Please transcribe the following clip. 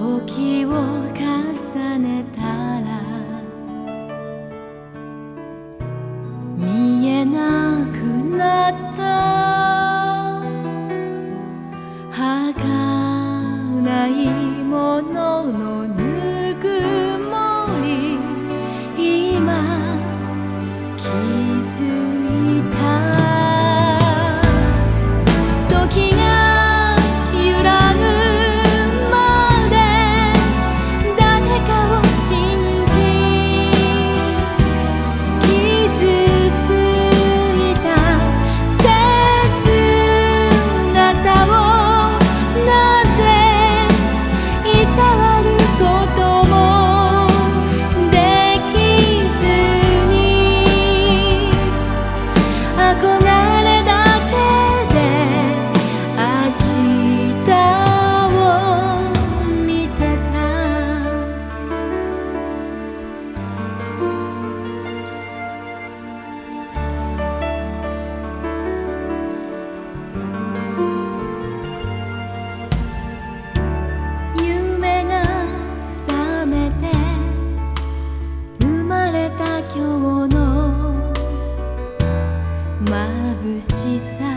時を重ねた今日の眩しさ